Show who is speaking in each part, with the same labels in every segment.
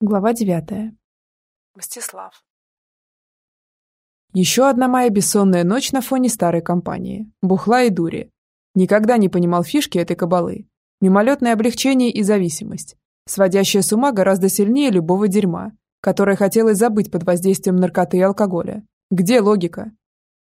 Speaker 1: Глава девятая.
Speaker 2: Мстислав.
Speaker 3: Еще одна моя бессонная ночь на фоне старой компании. Бухла и дури. Никогда не понимал фишки этой кабалы. Мимолетное облегчение и зависимость. Сводящая с ума гораздо сильнее любого дерьма, которое хотелось забыть под воздействием наркоты и алкоголя. Где логика?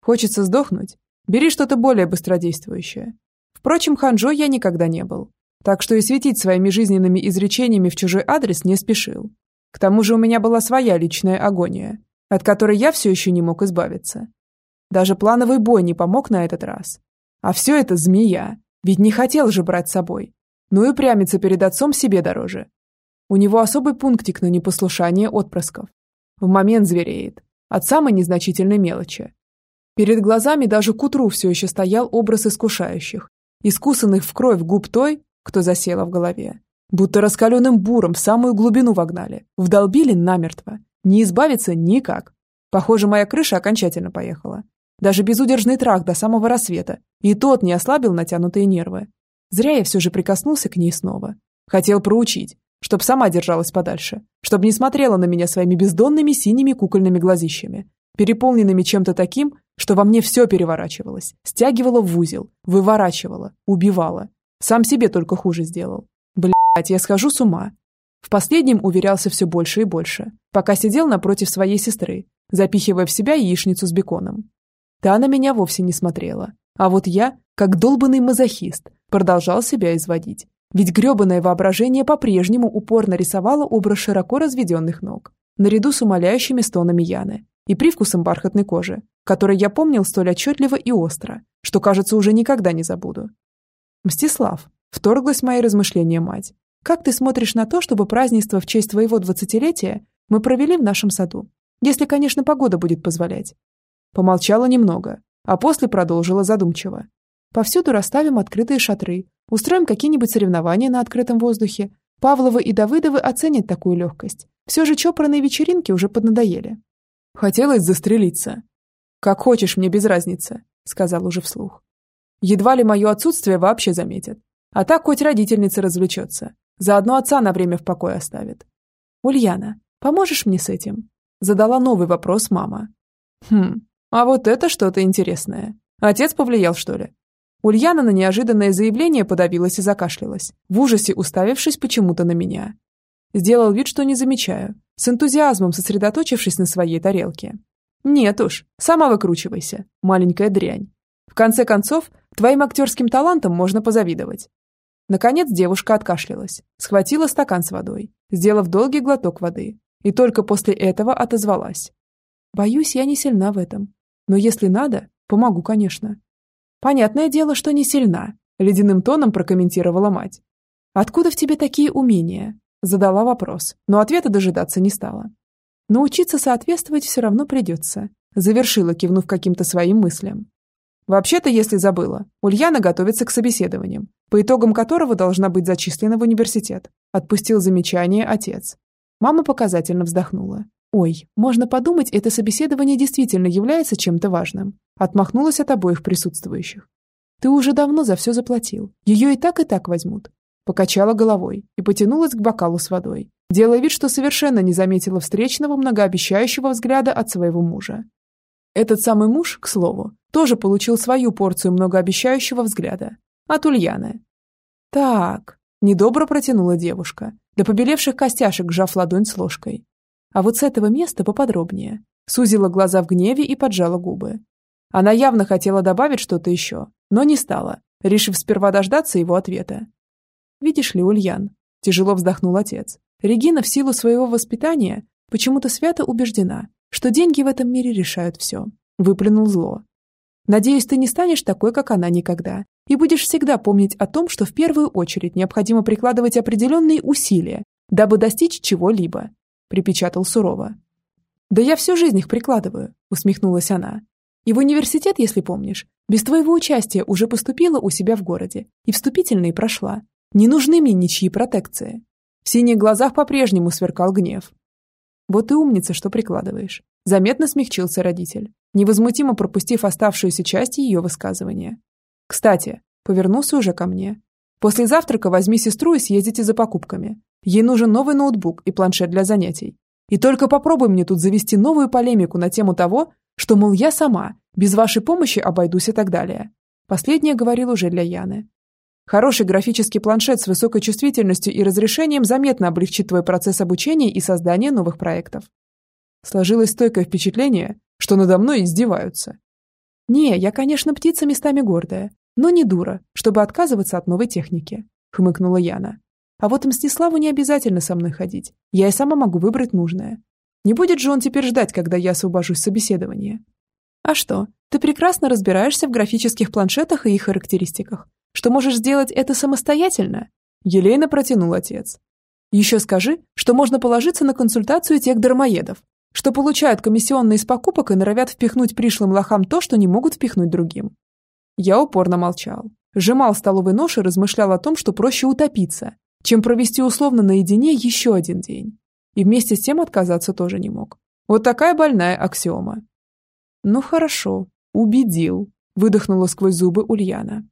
Speaker 3: Хочется сдохнуть? Бери что-то более быстродействующее. Впрочем, ханжой я никогда не был. Так что и светить своими жизненными изречениями в чужой адрес не спешил. К тому же у меня была своя личная агония, от которой я все еще не мог избавиться. Даже плановый бой не помог на этот раз. А все это змея, ведь не хотел же брать с собой. Ну и прямиться перед отцом себе дороже. У него особый пунктик на непослушание отпрысков. В момент звереет. От самой незначительной мелочи. Перед глазами даже к утру все еще стоял образ искушающих, искусанных в кровь губ той, кто засела в голове. Будто раскаленным буром в самую глубину вогнали. Вдолбили намертво. Не избавиться никак. Похоже, моя крыша окончательно поехала. Даже безудержный трах до самого рассвета. И тот не ослабил натянутые нервы. Зря я все же прикоснулся к ней снова. Хотел проучить, чтоб сама держалась подальше, чтоб не смотрела на меня своими бездонными синими кукольными глазищами, переполненными чем-то таким, что во мне все переворачивалось, стягивало в узел, выворачивало, убивало. Сам себе только хуже сделал. Я схожу с ума. В последнем уверялся все больше и больше, пока сидел напротив своей сестры, запихивая в себя яичницу с беконом. Та на меня вовсе не смотрела. А вот я, как долбанный мазохист, продолжал себя изводить. Ведь гребаное воображение по-прежнему упорно рисовало образ широко разведенных ног, наряду с умоляющими стонами Яны и привкусом бархатной кожи, который я помнил столь отчетливо и остро, что, кажется, уже никогда не забуду. «Мстислав», Вторглась в мои размышления мать. «Как ты смотришь на то, чтобы празднество в честь твоего двадцатилетия мы провели в нашем саду? Если, конечно, погода будет позволять». Помолчала немного, а после продолжила задумчиво. «Повсюду расставим открытые шатры, устроим какие-нибудь соревнования на открытом воздухе. Павловы и Давыдовы оценят такую легкость. Все же чопорные вечеринки уже поднадоели». Хотелось застрелиться. «Как хочешь, мне без разницы», — сказал уже вслух. Едва ли мое отсутствие вообще заметят. А так хоть родительница развлечется. Заодно отца на время в покое оставит. «Ульяна, поможешь мне с этим?» Задала новый вопрос мама. «Хм, а вот это что-то интересное. Отец повлиял, что ли?» Ульяна на неожиданное заявление подавилась и закашлялась, в ужасе уставившись почему-то на меня. Сделал вид, что не замечаю, с энтузиазмом сосредоточившись на своей тарелке. «Нет уж, сама выкручивайся, маленькая дрянь. В конце концов, твоим актерским талантам можно позавидовать. Наконец девушка откашлялась, схватила стакан с водой, сделав долгий глоток воды, и только после этого отозвалась. «Боюсь, я не сильна в этом. Но если надо, помогу, конечно». «Понятное дело, что не сильна», – ледяным тоном прокомментировала мать. «Откуда в тебе такие умения?» – задала вопрос, но ответа дожидаться не стала. «Научиться соответствовать все равно придется», – завершила, кивнув каким-то своим мыслям. Вообще-то, если забыла, Ульяна готовится к собеседованиям, по итогам которого должна быть зачислена в университет. Отпустил замечание отец. Мама показательно вздохнула. «Ой, можно подумать, это собеседование действительно является чем-то важным». Отмахнулась от обоих присутствующих. «Ты уже давно за все заплатил. Ее и так, и так возьмут». Покачала головой и потянулась к бокалу с водой, делая вид, что совершенно не заметила встречного многообещающего взгляда от своего мужа. Этот самый муж, к слову, тоже получил свою порцию многообещающего взгляда. От Ульяны. «Так», – недобро протянула девушка, до побелевших костяшек сжав ладонь с ложкой. А вот с этого места поподробнее. Сузила глаза в гневе и поджала губы. Она явно хотела добавить что-то еще, но не стала, решив сперва дождаться его ответа. «Видишь ли, Ульян», – тяжело вздохнул отец, Регина в силу своего воспитания почему-то свято убеждена, что деньги в этом мире решают все. Выплюнул зло. Надеюсь, ты не станешь такой, как она никогда, и будешь всегда помнить о том, что в первую очередь необходимо прикладывать определенные усилия, дабы достичь чего-либо», – припечатал сурово. «Да я всю жизнь их прикладываю», – усмехнулась она. «И в университет, если помнишь, без твоего участия уже поступила у себя в городе, и вступительные прошла. Не нужны мне ничьи протекции». В синих глазах по-прежнему сверкал гнев. «Вот и умница, что прикладываешь», – заметно смягчился родитель невозмутимо пропустив оставшуюся часть ее высказывания. «Кстати», — повернулся уже ко мне, «после завтрака возьми сестру и съездите за покупками. Ей нужен новый ноутбук и планшет для занятий. И только попробуй мне тут завести новую полемику на тему того, что, мол, я сама, без вашей помощи обойдусь и так далее. Последнее говорил уже для Яны. Хороший графический планшет с высокой чувствительностью и разрешением заметно облегчит твой процесс обучения и создания новых проектов. Сложилось стойкое впечатление, что надо мной издеваются. Не, я, конечно, птица местами гордая, но не дура, чтобы отказываться от новой техники, хмыкнула Яна. А вот Мстиславу не обязательно со мной ходить. Я и сама могу выбрать нужное. Не будет же он теперь ждать, когда я освобожусь с собеседования. А что, ты прекрасно разбираешься в графических планшетах и их характеристиках что можешь сделать это самостоятельно?» Елейно протянул отец. «Еще скажи, что можно положиться на консультацию тех дармоедов, что получают комиссионные из покупок и норовят впихнуть пришлым лохам то, что не могут впихнуть другим». Я упорно молчал, сжимал столовый нож и размышлял о том, что проще утопиться, чем провести условно наедине еще один день. И вместе с тем отказаться тоже не мог. Вот такая больная аксиома. «Ну хорошо, убедил», – выдохнула сквозь зубы Ульяна.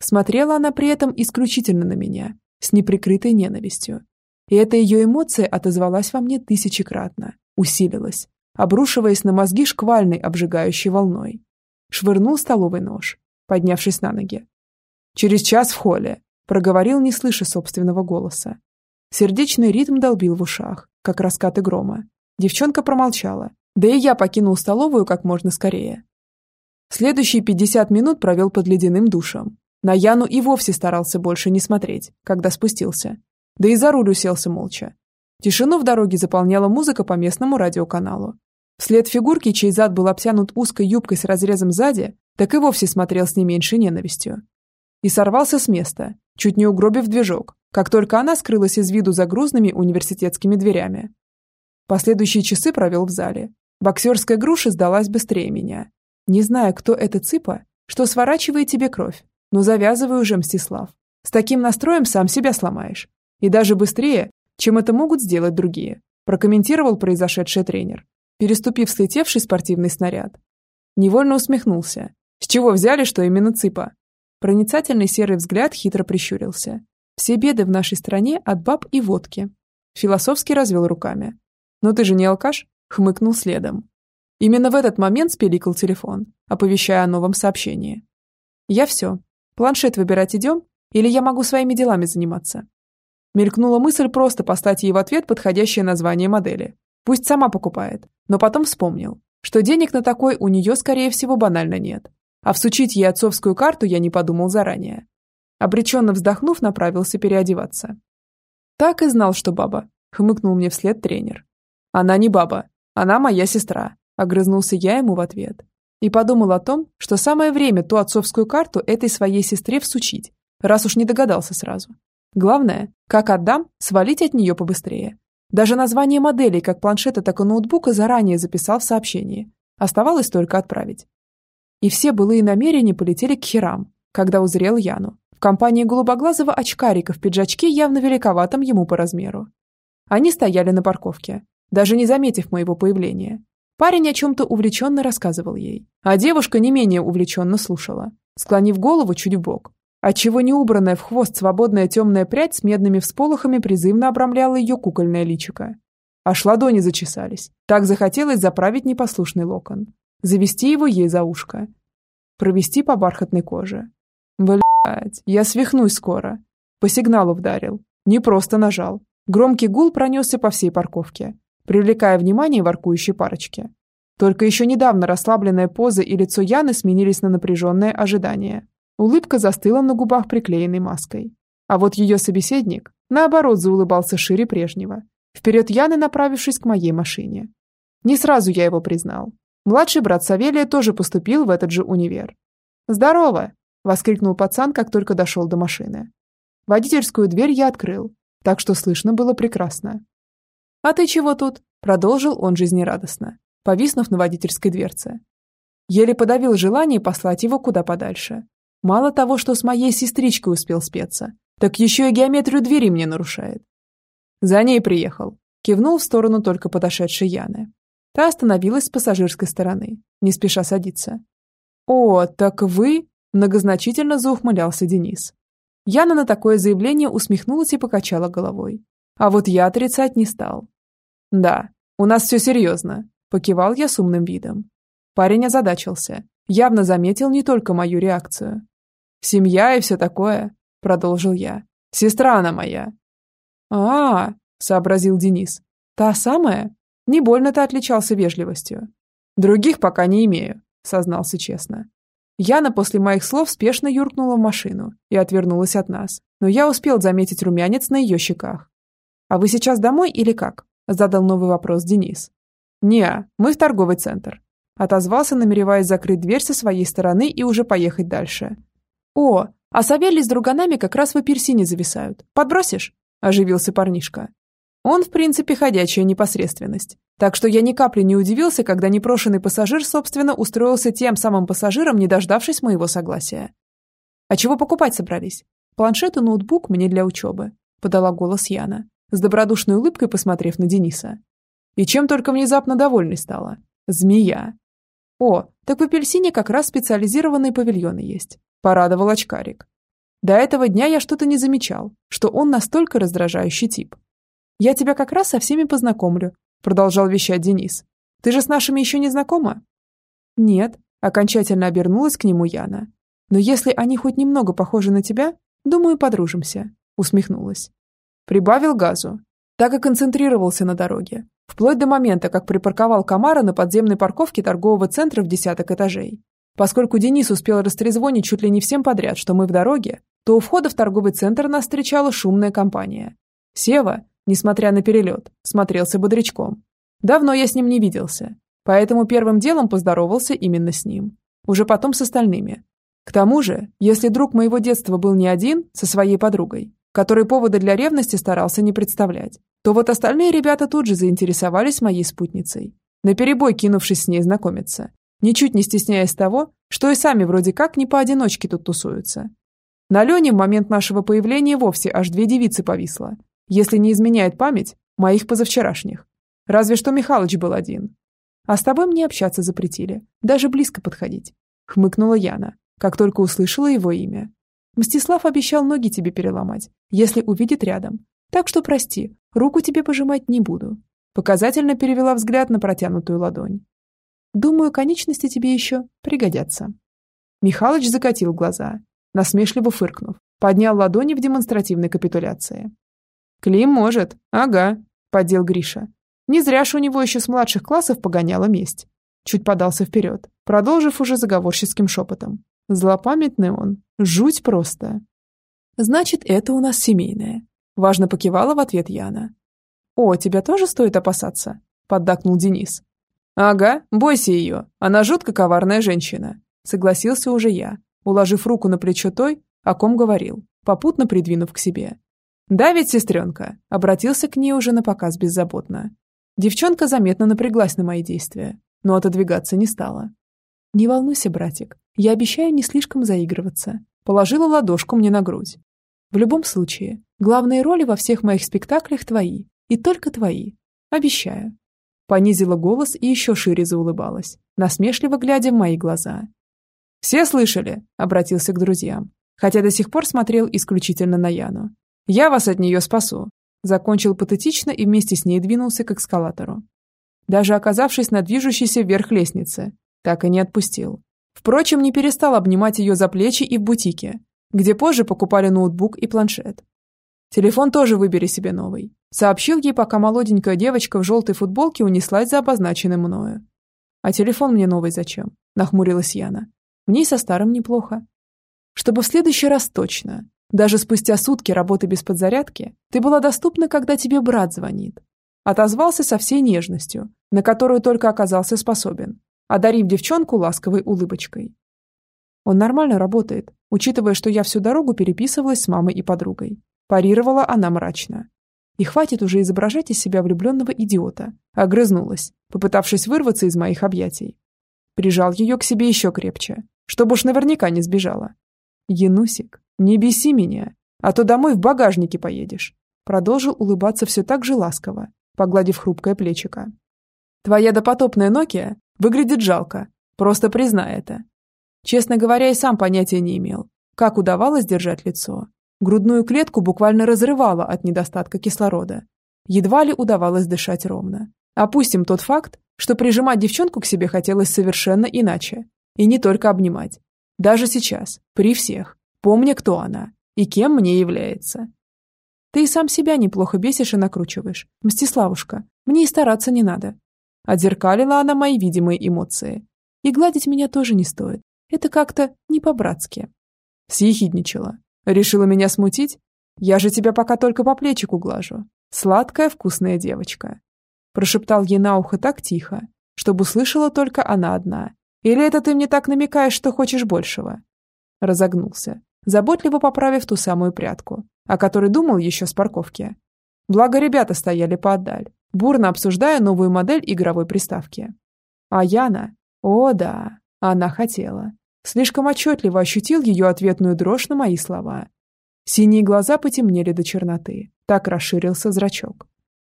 Speaker 3: Смотрела она при этом исключительно на меня, с неприкрытой ненавистью. И эта ее эмоция отозвалась во мне тысячекратно, усилилась, обрушиваясь на мозги шквальной обжигающей волной. Швырнул столовый нож, поднявшись на ноги. «Через час в холле», — проговорил, не слыша собственного голоса. Сердечный ритм долбил в ушах, как раскаты грома. Девчонка промолчала, да и я покинул столовую как можно скорее. Следующие пятьдесят минут провел под ледяным душем, на Яну и вовсе старался больше не смотреть, когда спустился. Да и за руль уселся молча. Тишину в дороге заполняла музыка по местному радиоканалу. Вслед фигурки, чей зад был обтянут узкой юбкой с разрезом сзади, так и вовсе смотрел с не меньшей ненавистью. И сорвался с места, чуть не угробив движок, как только она скрылась из виду за грузными университетскими дверями. Последующие часы провел в зале. Боксерская груша сдалась быстрее меня. Не зная, кто эта цыпа, что сворачивает тебе кровь, но завязывай уже, Мстислав. С таким настроем сам себя сломаешь. И даже быстрее, чем это могут сделать другие, прокомментировал произошедший тренер, переступив слетевший спортивный снаряд. Невольно усмехнулся. С чего взяли, что именно цыпа? Проницательный серый взгляд хитро прищурился. Все беды в нашей стране от баб и водки. Философски развел руками. «Но ты же не алкаш?» — хмыкнул следом. Именно в этот момент спеликал телефон, оповещая о новом сообщении. «Я все. Планшет выбирать идем? Или я могу своими делами заниматься? Мелькнула мысль просто послать ей в ответ подходящее название модели. Пусть сама покупает. Но потом вспомнил, что денег на такой у нее, скорее всего, банально нет. А всучить ей отцовскую карту я не подумал заранее. Обреченно вздохнув, направился переодеваться. Так и знал, что баба, хмыкнул мне вслед тренер. Она не баба, она моя сестра, огрызнулся я ему в ответ и подумал о том, что самое время ту отцовскую карту этой своей сестре всучить, раз уж не догадался сразу. Главное, как отдам, свалить от нее побыстрее. Даже название моделей как планшета, так и ноутбука заранее записал в сообщении. Оставалось только отправить. И все былые намерения полетели к херам, когда узрел Яну. В компании голубоглазого очкарика в пиджачке явно великоватом ему по размеру. Они стояли на парковке, даже не заметив моего появления, Парень о чем-то увлеченно рассказывал ей, а девушка не менее увлеченно слушала, склонив голову чуть в бок, отчего неубранная в хвост свободная темная прядь с медными всполохами призывно обрамляла ее кукольное личико. Аж ладони зачесались. Так захотелось заправить непослушный локон. Завести его ей за ушко. Провести по бархатной коже. Блять, я свихнусь скоро. По сигналу вдарил. Не просто нажал. Громкий гул пронесся по всей парковке привлекая внимание воркующей парочки. Только еще недавно расслабленная поза и лицо Яны сменились на напряженное ожидание. Улыбка застыла на губах приклеенной маской. А вот ее собеседник, наоборот, заулыбался шире прежнего, вперед Яны направившись к моей машине. Не сразу я его признал. Младший брат Савелия тоже поступил в этот же универ. «Здорово!» – воскликнул пацан, как только дошел до машины. Водительскую дверь я открыл, так что слышно было прекрасно. «А ты чего тут?» – продолжил он жизнерадостно, повиснув на водительской дверце. Еле подавил желание послать его куда подальше. Мало того, что с моей сестричкой успел спеться, так еще и геометрию двери мне нарушает. За ней приехал. Кивнул в сторону только подошедшей Яны. Та остановилась с пассажирской стороны, не спеша садиться. «О, так вы...» – многозначительно заухмылялся Денис. Яна на такое заявление усмехнулась и покачала головой. А вот я отрицать не стал. «Да, у нас все серьезно», – покивал я с умным видом. Парень озадачился, явно заметил не только мою реакцию. «Семья и все такое», – продолжил я. «Сестра она моя». «А-а-а», сообразил Денис. «Та самая? Не больно-то отличался вежливостью». «Других пока не имею», – сознался честно. Яна после моих слов спешно юркнула в машину и отвернулась от нас, но я успел заметить румянец на ее щеках. «А вы сейчас домой или как?» – задал новый вопрос Денис. «Не, мы в торговый центр», – отозвался, намереваясь закрыть дверь со своей стороны и уже поехать дальше. «О, а Савелий с друганами как раз в апельсине зависают. Подбросишь?» – оживился парнишка. Он, в принципе, ходячая непосредственность. Так что я ни капли не удивился, когда непрошенный пассажир, собственно, устроился тем самым пассажиром, не дождавшись моего согласия. «А чего покупать собрались?» «Планшет и ноутбук мне для учебы», – подала голос Яна с добродушной улыбкой посмотрев на Дениса. И чем только внезапно довольной стала. Змея. О, так в апельсине как раз специализированные павильоны есть. Порадовал очкарик. До этого дня я что-то не замечал, что он настолько раздражающий тип. Я тебя как раз со всеми познакомлю, продолжал вещать Денис. Ты же с нашими еще не знакома? Нет, окончательно обернулась к нему Яна. Но если они хоть немного похожи на тебя, думаю, подружимся, усмехнулась. Прибавил газу. Так и концентрировался на дороге. Вплоть до момента, как припарковал Камара на подземной парковке торгового центра в десяток этажей. Поскольку Денис успел растрезвонить чуть ли не всем подряд, что мы в дороге, то у входа в торговый центр нас встречала шумная компания. Сева, несмотря на перелет, смотрелся бодрячком. Давно я с ним не виделся, поэтому первым делом поздоровался именно с ним. Уже потом с остальными. К тому же, если друг моего детства был не один, со своей подругой, который повода для ревности старался не представлять, то вот остальные ребята тут же заинтересовались моей спутницей, наперебой кинувшись с ней знакомиться, ничуть не стесняясь того, что и сами вроде как не поодиночке тут тусуются. На Лене в момент нашего появления вовсе аж две девицы повисло, если не изменяет память моих позавчерашних. Разве что Михалыч был один. А с тобой мне общаться запретили, даже близко подходить. Хмыкнула Яна, как только услышала его имя. Мстислав обещал ноги тебе переломать, если увидит рядом. Так что прости, руку тебе пожимать не буду. Показательно перевела взгляд на протянутую ладонь. Думаю, конечности тебе еще пригодятся. Михалыч закатил глаза, насмешливо фыркнув, поднял ладони в демонстративной капитуляции. «Клим может, ага», – поддел Гриша. Не зря ж у него еще с младших классов погоняла месть. Чуть подался вперед, продолжив уже заговорческим шепотом. Злопамятный он. Жуть просто. Значит, это у нас семейное. Важно покивала в ответ Яна. О, тебя тоже стоит опасаться? Поддакнул Денис. Ага, бойся ее. Она жутко коварная женщина. Согласился уже я, уложив руку на плечо той, о ком говорил, попутно придвинув к себе. «Да ведь, сестренка?» – обратился к ней уже на показ беззаботно. Девчонка заметно напряглась на мои действия, но отодвигаться не стала. «Не волнуйся, братик, я обещаю не слишком заигрываться. Положила ладошку мне на грудь. В любом случае, главные роли во всех моих спектаклях твои. И только твои. Обещаю. Понизила голос и еще шире заулыбалась, насмешливо глядя в мои глаза. «Все слышали?» – обратился к друзьям, хотя до сих пор смотрел исключительно на Яну. «Я вас от нее спасу», – закончил патетично и вместе с ней двинулся к эскалатору. Даже оказавшись на движущейся вверх лестнице, так и не отпустил. Впрочем, не перестал обнимать ее за плечи и в бутике, где позже покупали ноутбук и планшет. Телефон тоже выбери себе новый. Сообщил ей, пока молоденькая девочка в желтой футболке унеслась за обозначенным мною. А телефон мне новый зачем? Нахмурилась Яна. Мне и со старым неплохо. Чтобы в следующий раз точно. Даже спустя сутки работы без подзарядки ты была доступна, когда тебе брат звонит. Отозвался со всей нежностью, на которую только оказался способен, одарив девчонку ласковой улыбочкой. Он нормально работает, учитывая, что я всю дорогу переписывалась с мамой и подругой. Парировала она мрачно. И хватит уже изображать из себя влюбленного идиота. Огрызнулась, попытавшись вырваться из моих объятий. Прижал ее к себе еще крепче, чтобы уж наверняка не сбежала. «Янусик, не беси меня, а то домой в багажнике поедешь», продолжил улыбаться все так же ласково, погладив хрупкое плечико. «Твоя допотопная Nokia Выглядит жалко. Просто признай это. Честно говоря, и сам понятия не имел, как удавалось держать лицо. Грудную клетку буквально разрывало от недостатка кислорода. Едва ли удавалось дышать ровно. Опустим тот факт, что прижимать девчонку к себе хотелось совершенно иначе. И не только обнимать. Даже сейчас, при всех, помня, кто она и кем мне является. Ты и сам себя неплохо бесишь и накручиваешь. Мстиславушка, мне и стараться не надо. Отзеркалила она мои видимые эмоции. И гладить меня тоже не стоит. Это как-то не по-братски. Съехидничала. Решила меня смутить? Я же тебя пока только по плечику глажу. Сладкая, вкусная девочка. Прошептал ей на ухо так тихо, чтобы услышала только она одна. Или это ты мне так намекаешь, что хочешь большего? Разогнулся, заботливо поправив ту самую прядку, о которой думал еще с парковки. Благо ребята стояли поотдаль, бурно обсуждая новую модель игровой приставки. А Яна? О да, она хотела. Слишком отчетливо ощутил ее ответную дрожь на мои слова. Синие глаза потемнели до черноты, так расширился зрачок.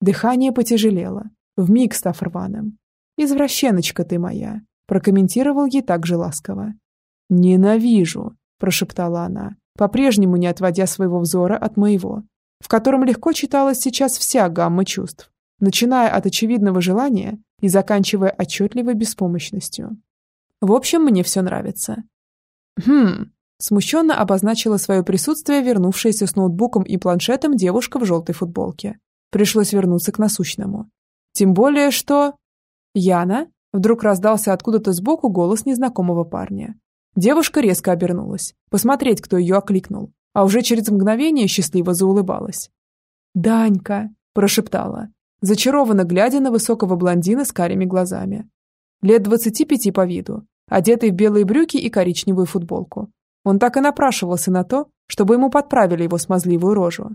Speaker 3: Дыхание потяжелело, вмиг став рваным. «Извращеночка ты моя», прокомментировал ей так же ласково. «Ненавижу», – прошептала она, по-прежнему не отводя своего взора от моего, в котором легко читалась сейчас вся гамма чувств, начиная от очевидного желания и заканчивая отчетливой беспомощностью. В общем, мне все нравится. Хм, смущенно обозначила свое присутствие вернувшаяся с ноутбуком и планшетом девушка в желтой футболке. Пришлось вернуться к насущному. Тем более, что... Яна? Вдруг раздался откуда-то сбоку голос незнакомого парня. Девушка резко обернулась, посмотреть, кто ее окликнул, а уже через мгновение счастливо заулыбалась. «Данька!» – прошептала, зачарованно глядя на высокого блондина с карими глазами. Лет двадцати пяти по виду, одетый в белые брюки и коричневую футболку. Он так и напрашивался на то, чтобы ему подправили его смазливую рожу.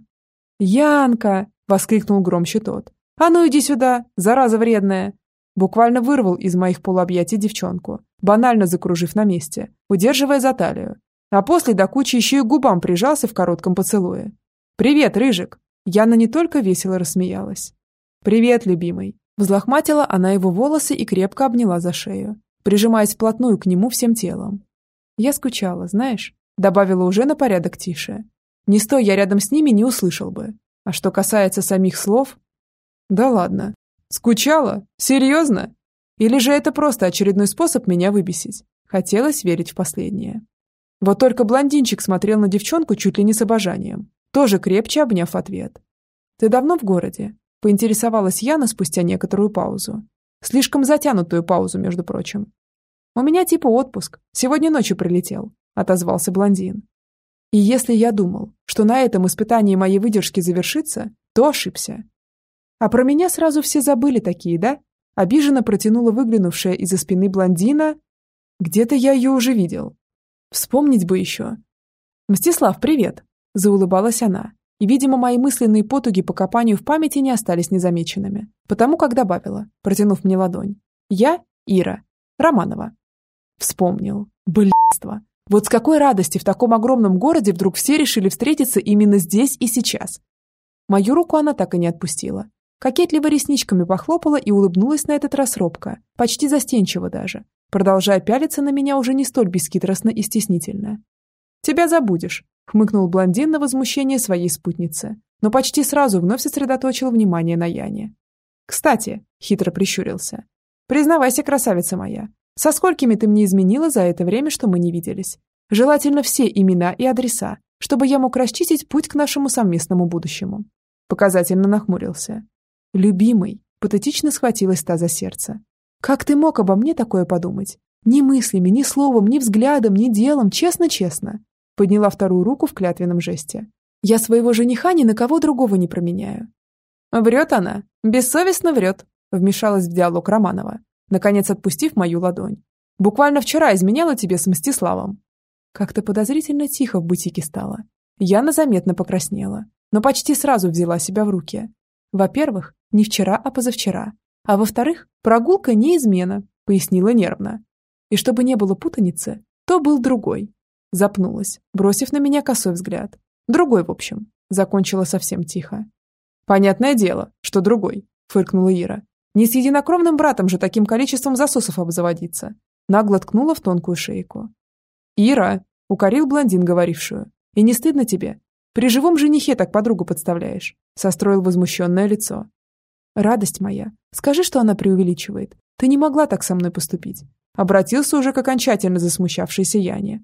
Speaker 3: «Янка!» – воскликнул громче тот. «А ну иди сюда, зараза вредная! Буквально вырвал из моих полуобъятий девчонку, банально закружив на месте, удерживая за талию. А после до кучи еще и губам прижался в коротком поцелуе. «Привет, Рыжик!» Яна не только весело рассмеялась. «Привет, любимый!» Взлохматила она его волосы и крепко обняла за шею, прижимаясь вплотную к нему всем телом. «Я скучала, знаешь?» Добавила уже на порядок тише. «Не стой я рядом с ними, не услышал бы. А что касается самих слов...» «Да ладно, Скучала? Серьезно? Или же это просто очередной способ меня выбесить? Хотелось верить в последнее. Вот только блондинчик смотрел на девчонку чуть ли не с обожанием, тоже крепче обняв ответ. «Ты давно в городе?» – поинтересовалась Яна спустя некоторую паузу. Слишком затянутую паузу, между прочим. «У меня типа отпуск. Сегодня ночью прилетел», – отозвался блондин. И если я думал, что на этом испытание моей выдержки завершится, то ошибся. А про меня сразу все забыли такие, да? Обиженно протянула выглянувшая из-за спины блондина. Где-то я ее уже видел. Вспомнить бы еще. «Мстислав, привет!» – заулыбалась она. И, видимо, мои мысленные потуги по копанию в памяти не остались незамеченными. Потому как добавила, протянув мне ладонь. «Я Ира. Романова». Вспомнил. Блядство. Вот с какой радости в таком огромном городе вдруг все решили встретиться именно здесь и сейчас. Мою руку она так и не отпустила. Кокетливо ресничками похлопала и улыбнулась на этот раз робко, почти застенчиво даже, продолжая пялиться на меня уже не столь бесхитростно и стеснительно. «Тебя забудешь», — хмыкнул блондин на возмущение своей спутницы, но почти сразу вновь сосредоточил внимание на Яне. «Кстати», — хитро прищурился, — «признавайся, красавица моя, со сколькими ты мне изменила за это время, что мы не виделись? Желательно все имена и адреса, чтобы я мог расчистить путь к нашему совместному будущему». Показательно нахмурился. «Любимый», патетично схватилась та за сердце. «Как ты мог обо мне такое подумать? Ни мыслями, ни словом, ни взглядом, ни делом, честно-честно». Подняла вторую руку в клятвенном жесте. «Я своего жениха ни на кого другого не променяю». «Врет она. Бессовестно врет», вмешалась в диалог Романова, наконец отпустив мою ладонь. «Буквально вчера изменяла тебе с Мстиславом». Как-то подозрительно тихо в бутике стало. Яна заметно покраснела, но почти сразу взяла себя в руки. Во-первых, не вчера, а позавчера. А во-вторых, прогулка не измена, пояснила нервно. И чтобы не было путаницы, то был другой. Запнулась, бросив на меня косой взгляд. Другой, в общем. Закончила совсем тихо. Понятное дело, что другой, фыркнула Ира. Не с единокровным братом же таким количеством засосов обзаводиться. Нагло ткнула в тонкую шейку. «Ира!» – укорил блондин говорившую. «И не стыдно тебе? При живом женихе так подругу подставляешь», — состроил возмущенное лицо. «Радость моя, скажи, что она преувеличивает. Ты не могла так со мной поступить». Обратился уже к окончательно засмущавшейся Яне.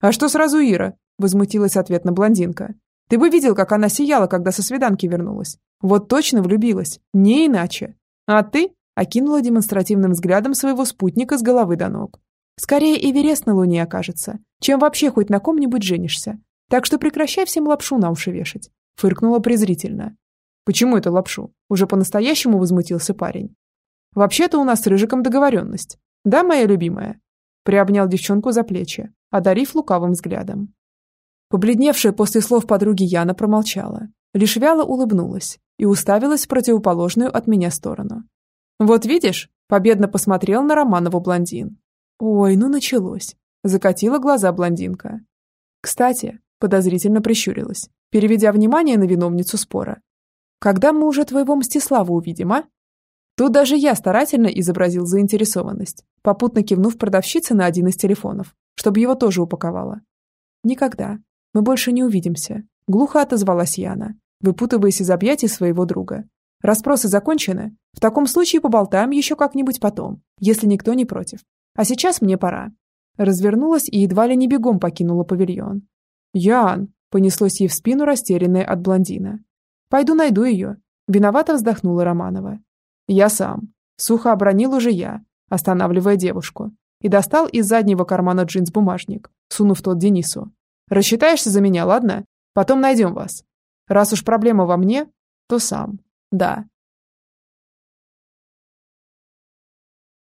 Speaker 3: «А что сразу Ира?» — возмутилась ответно блондинка. «Ты бы видел, как она сияла, когда со свиданки вернулась. Вот точно влюбилась, не иначе. А ты?» — окинула демонстративным взглядом своего спутника с головы до ног. «Скорее Эверест на Луне окажется, чем вообще хоть на ком-нибудь женишься. Так что прекращай всем лапшу на уши вешать», — фыркнула презрительно. «Почему это лапшу?» — уже по-настоящему возмутился парень. «Вообще-то у нас с Рыжиком договоренность. Да, моя любимая?» Приобнял девчонку за плечи, одарив лукавым взглядом. Побледневшая после слов подруги Яна промолчала, лишь вяло улыбнулась и уставилась в противоположную от меня сторону. «Вот видишь?» – победно посмотрел на Романову блондин. «Ой, ну началось!» – закатила глаза блондинка. «Кстати», – подозрительно прищурилась, переведя внимание на виновницу спора. «Когда мы уже твоего Мстислава увидим, а?» Тут даже я старательно изобразил заинтересованность, попутно кивнув продавщице на один из телефонов, чтобы его тоже упаковала. «Никогда. Мы больше не увидимся», — глухо отозвалась Яна, выпутываясь из объятий своего друга. «Расспросы закончены. В таком случае поболтаем еще как-нибудь потом, если никто не против. А сейчас мне пора». Развернулась и едва ли не бегом покинула павильон. «Ян!» — понеслось ей в спину растерянная от блондина. «Пойду найду ее», — виновато вздохнула Романова. «Я сам», — сухо обронил уже я, останавливая девушку, и достал из заднего кармана джинс бумажник, сунув тот Денису. «Рассчитаешься за меня, ладно? Потом найдем вас. Раз уж проблема во мне, то сам. Да,